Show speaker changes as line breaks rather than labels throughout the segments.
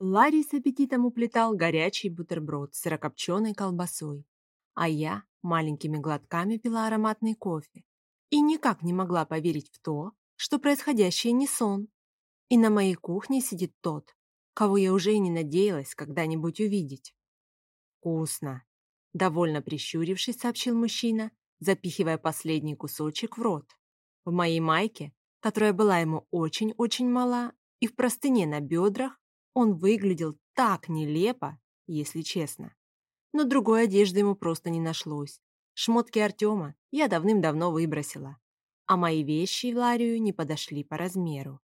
Ларри с аппетитом уплетал горячий бутерброд с сырокопченой колбасой, а я маленькими глотками пила ароматный кофе и никак не могла поверить в то, что происходящее не сон. И на моей кухне сидит тот, кого я уже и не надеялась когда-нибудь увидеть. «Вкусно!» — довольно прищурившись, сообщил мужчина, запихивая последний кусочек в рот. В моей майке, которая была ему очень-очень мала, и в простыне на бедрах, он выглядел так нелепо, если честно. Но другой одежды ему просто не нашлось. Шмотки Артема я давным-давно выбросила, а мои вещи Ларию не подошли по размеру.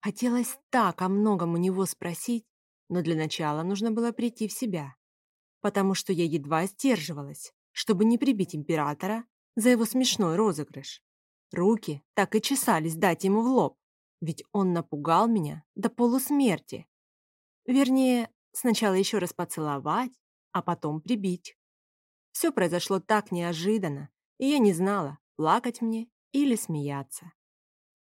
Хотелось так о многом у него спросить, но для начала нужно было прийти в себя, потому что я едва сдерживалась, чтобы не прибить императора за его смешной розыгрыш. Руки так и чесались дать ему в лоб, ведь он напугал меня до полусмерти. Вернее, сначала еще раз поцеловать, а потом прибить. Все произошло так неожиданно, и я не знала, плакать мне или смеяться.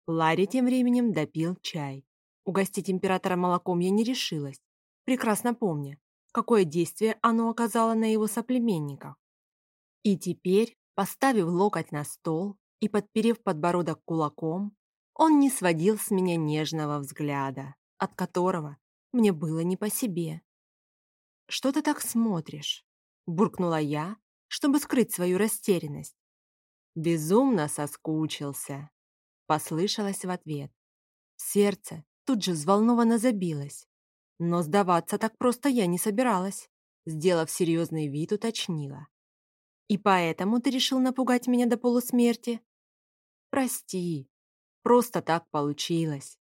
Ларри тем временем допил чай. Угостить императора молоком я не решилась, прекрасно помня, какое действие оно оказало на его соплеменников. И теперь, поставив локоть на стол и подперев подбородок кулаком, он не сводил с меня нежного взгляда, от которого мне было не по себе. «Что ты так смотришь?» – буркнула я, чтобы скрыть свою растерянность. «Безумно соскучился», – послышалось в ответ. Сердце тут же взволнованно забилось, но сдаваться так просто я не собиралась, сделав серьезный вид, уточнила. «И поэтому ты решил напугать меня до полусмерти?» «Прости, просто так получилось».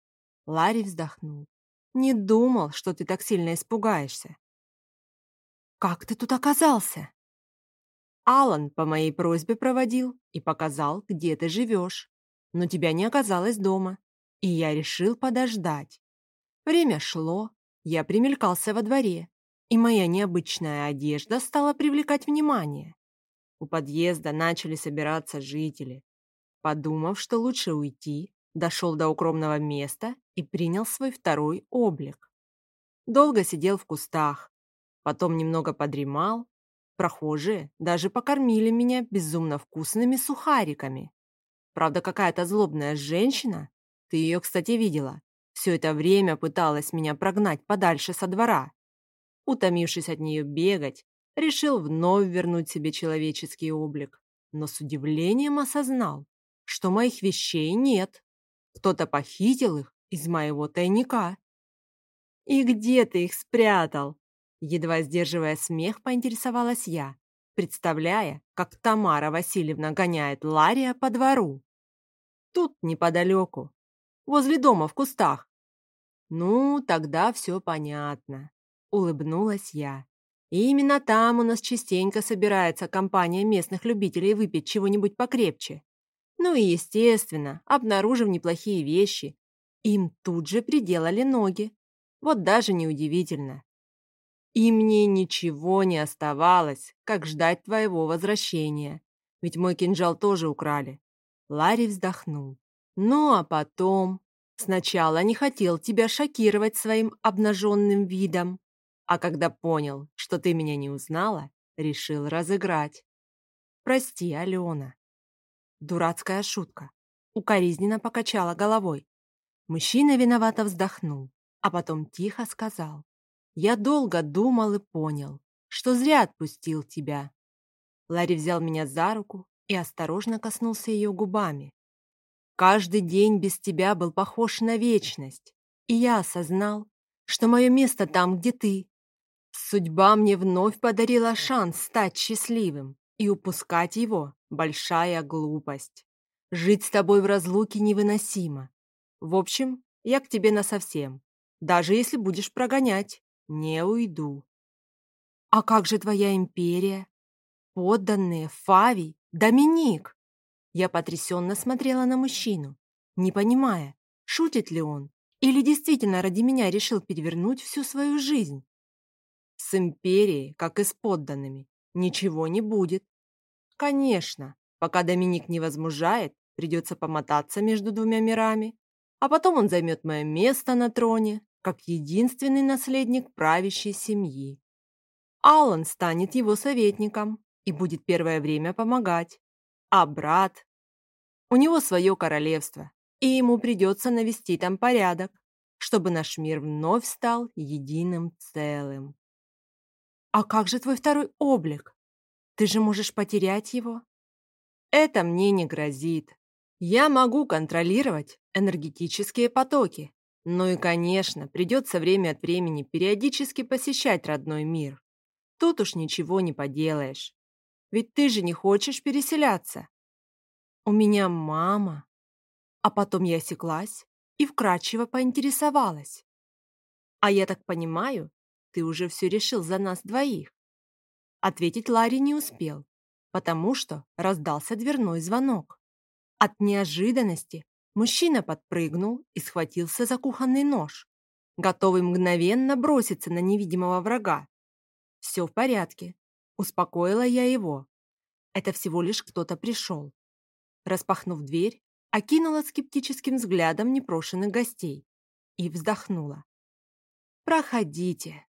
Ларри вздохнул. «Не думал, что ты так сильно испугаешься». «Как ты тут оказался?» Алан по моей просьбе проводил и показал, где ты живешь. Но тебя не оказалось дома, и я решил подождать. Время шло, я примелькался во дворе, и моя необычная одежда стала привлекать внимание. У подъезда начали собираться жители. Подумав, что лучше уйти, дошел до укромного места и принял свой второй облик. Долго сидел в кустах, потом немного подремал. Прохожие даже покормили меня безумно вкусными сухариками. Правда, какая-то злобная женщина, ты ее, кстати, видела, все это время пыталась меня прогнать подальше со двора. Утомившись от нее бегать, решил вновь вернуть себе человеческий облик, но с удивлением осознал, что моих вещей нет. Кто-то похитил их из моего тайника. «И где ты их спрятал?» Едва сдерживая смех, поинтересовалась я, представляя, как Тамара Васильевна гоняет Лария по двору. Тут неподалеку, возле дома в кустах. Ну, тогда все понятно, улыбнулась я. И именно там у нас частенько собирается компания местных любителей выпить чего-нибудь покрепче. Ну и, естественно, обнаружив неплохие вещи, им тут же приделали ноги. Вот даже неудивительно. И мне ничего не оставалось, как ждать твоего возвращения. Ведь мой кинжал тоже украли. Ларри вздохнул. Ну, а потом... Сначала не хотел тебя шокировать своим обнаженным видом, а когда понял, что ты меня не узнала, решил разыграть. Прости, Алена. Дурацкая шутка. Укоризненно покачала головой. Мужчина виновато вздохнул, а потом тихо сказал. Я долго думал и понял, что зря отпустил тебя. Ларри взял меня за руку и осторожно коснулся ее губами. Каждый день без тебя был похож на вечность, и я осознал, что мое место там, где ты. Судьба мне вновь подарила шанс стать счастливым, и упускать его — большая глупость. Жить с тобой в разлуке невыносимо. В общем, я к тебе насовсем, даже если будешь прогонять. Не уйду. А как же твоя империя? Подданные, Фавий, Доминик? Я потрясенно смотрела на мужчину, не понимая, шутит ли он или действительно ради меня решил перевернуть всю свою жизнь. С империей, как и с подданными, ничего не будет. Конечно, пока Доминик не возмужает, придется помотаться между двумя мирами, а потом он займет мое место на троне, как единственный наследник правящей семьи. Аллан станет его советником и будет первое время помогать. А брат? У него свое королевство, и ему придется навести там порядок, чтобы наш мир вновь стал единым целым. А как же твой второй облик? Ты же можешь потерять его? Это мне не грозит. Я могу контролировать энергетические потоки. Ну и, конечно, придется время от времени периодически посещать родной мир. Тут уж ничего не поделаешь. Ведь ты же не хочешь переселяться. У меня мама. А потом я осеклась и вкратчиво поинтересовалась. А я так понимаю, ты уже все решил за нас двоих. Ответить Ларри не успел, потому что раздался дверной звонок. От неожиданности мужчина подпрыгнул и схватился за кухонный нож, готовый мгновенно броситься на невидимого врага. «Все в порядке», — успокоила я его. «Это всего лишь кто-то пришел». Распахнув дверь, окинула скептическим взглядом непрошенных гостей и вздохнула. «Проходите».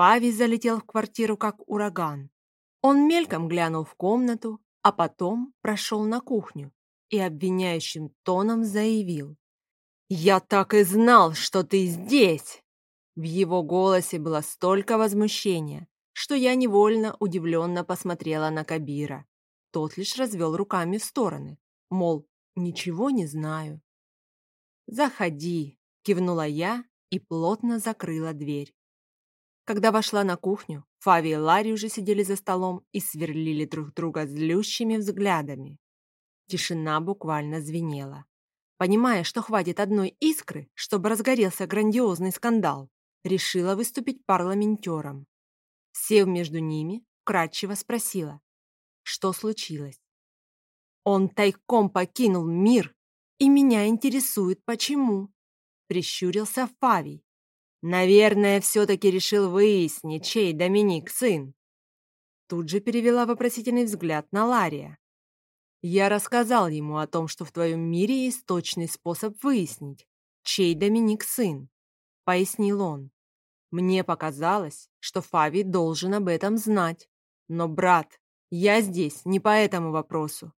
Пави залетел в квартиру как ураган. Он мельком глянул в комнату, а потом прошел на кухню и обвиняющим тоном заявил. «Я так и знал, что ты здесь!» В его голосе было столько возмущения, что я невольно удивленно посмотрела на Кабира. Тот лишь развел руками в стороны, мол, ничего не знаю. «Заходи», — кивнула я и плотно закрыла дверь. Когда вошла на кухню, Фави и Ларри уже сидели за столом и сверлили друг друга злющими взглядами. Тишина буквально звенела. Понимая, что хватит одной искры, чтобы разгорелся грандиозный скандал, решила выступить парламентером. Сев между ними, кратчево спросила, что случилось. Он тайком покинул мир, и меня интересует, почему. Прищурился Фавий. Наверное, все-таки решил выяснить, чей Доминик сын. Тут же перевела вопросительный взгляд на Лария. Я рассказал ему о том, что в твоем мире есть точный способ выяснить, чей Доминик сын, пояснил он. Мне показалось, что Фави должен об этом знать. Но, брат, я здесь не по этому вопросу.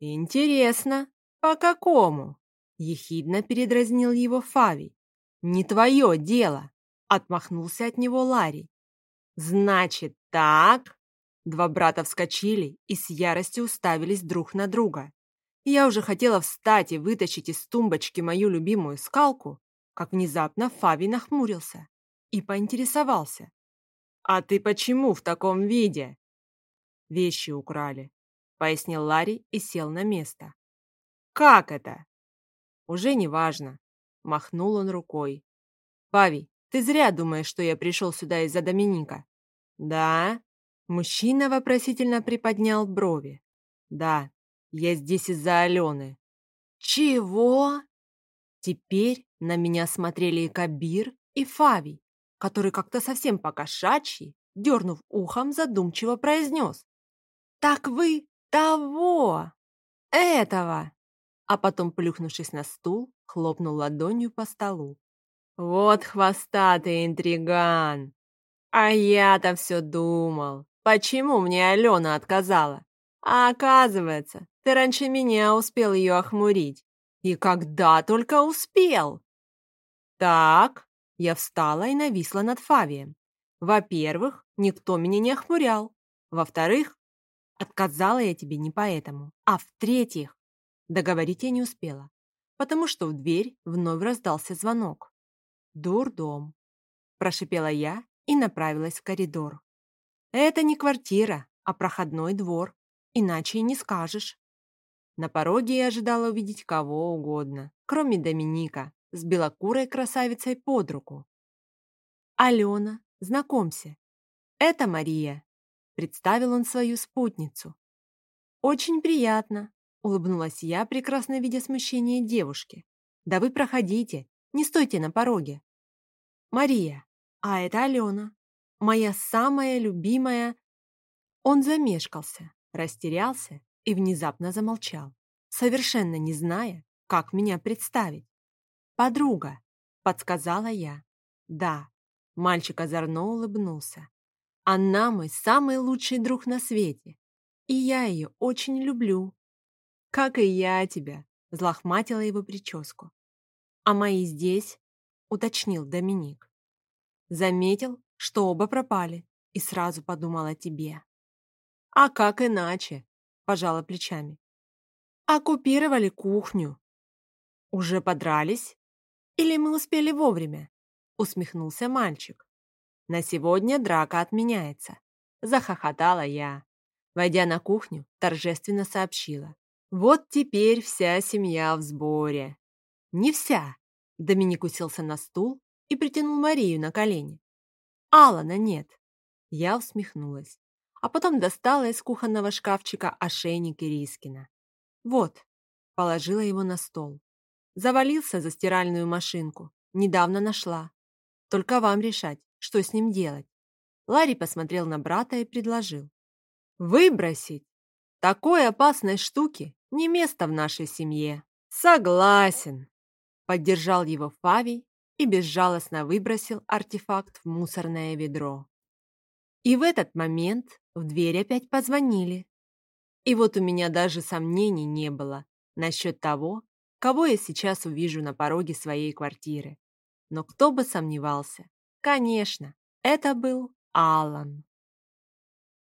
Интересно, по какому? Ехидно передразнил его Фави. Не твое дело, отмахнулся от него Ларри. Значит так? Два брата вскочили и с яростью уставились друг на друга. Я уже хотела встать и вытащить из тумбочки мою любимую скалку, как внезапно Фави нахмурился и поинтересовался. «А ты почему в таком виде?» «Вещи украли», — пояснил Ларри и сел на место. «Как это?» «Уже не важно», — махнул он рукой. «Фави, ты зря думаешь, что я пришел сюда из-за Доминика». «Да?» Мужчина вопросительно приподнял брови. «Да, я здесь из-за Алены». «Чего?» Теперь на меня смотрели и Кабир, и Фави, который как-то совсем покошачий, дернув ухом, задумчиво произнес. «Так вы того! Этого!» А потом, плюхнувшись на стул, хлопнул ладонью по столу. «Вот хвостатый интриган! А я-то все думал, Почему мне Алена отказала? А оказывается, ты раньше меня успел ее охмурить. И когда только успел? Так, я встала и нависла над Фавием. Во-первых, никто меня не охмурял. Во-вторых, отказала я тебе не поэтому. А в-третьих, договорить я не успела, потому что в дверь вновь раздался звонок. «Дурдом», – прошипела я и направилась в коридор. Это не квартира, а проходной двор. Иначе и не скажешь. На пороге я ожидала увидеть кого угодно, кроме Доминика, с белокурой красавицей под руку. «Алена, знакомься, это Мария», — представил он свою спутницу. «Очень приятно», — улыбнулась я, прекрасно видя смущение девушки. «Да вы проходите, не стойте на пороге». «Мария, а это Алена, моя самая любимая...» Он замешкался, растерялся и внезапно замолчал, совершенно не зная, как меня представить. «Подруга», подсказала я. Да, мальчик озорно улыбнулся. Она мой самый лучший друг на свете, и я ее очень люблю. Как и я тебя, взлохматила его прическу. А мои здесь? уточнил Доминик. Заметил, что оба пропали, и сразу подумал о тебе. А как иначе? Пожала плечами. Оккупировали кухню. Уже подрались? Или мы успели вовремя? Усмехнулся мальчик. На сегодня драка отменяется. Захохотала я. Войдя на кухню, торжественно сообщила. Вот теперь вся семья в сборе. Не вся. Доминик уселся на стул и притянул Марию на колени. Алана нет. Я усмехнулась, а потом достала из кухонного шкафчика ошейник Ирискина. Вот, положила его на стол. Завалился за стиральную машинку. Недавно нашла. Только вам решать, что с ним делать. Ларри посмотрел на брата и предложил. Выбросить. Такой опасной штуки не место в нашей семье. Согласен. Поддержал его Фавий и безжалостно выбросил артефакт в мусорное ведро. И в этот момент в дверь опять позвонили. И вот у меня даже сомнений не было насчет того, кого я сейчас увижу на пороге своей квартиры. Но кто бы сомневался. Конечно, это был Алан.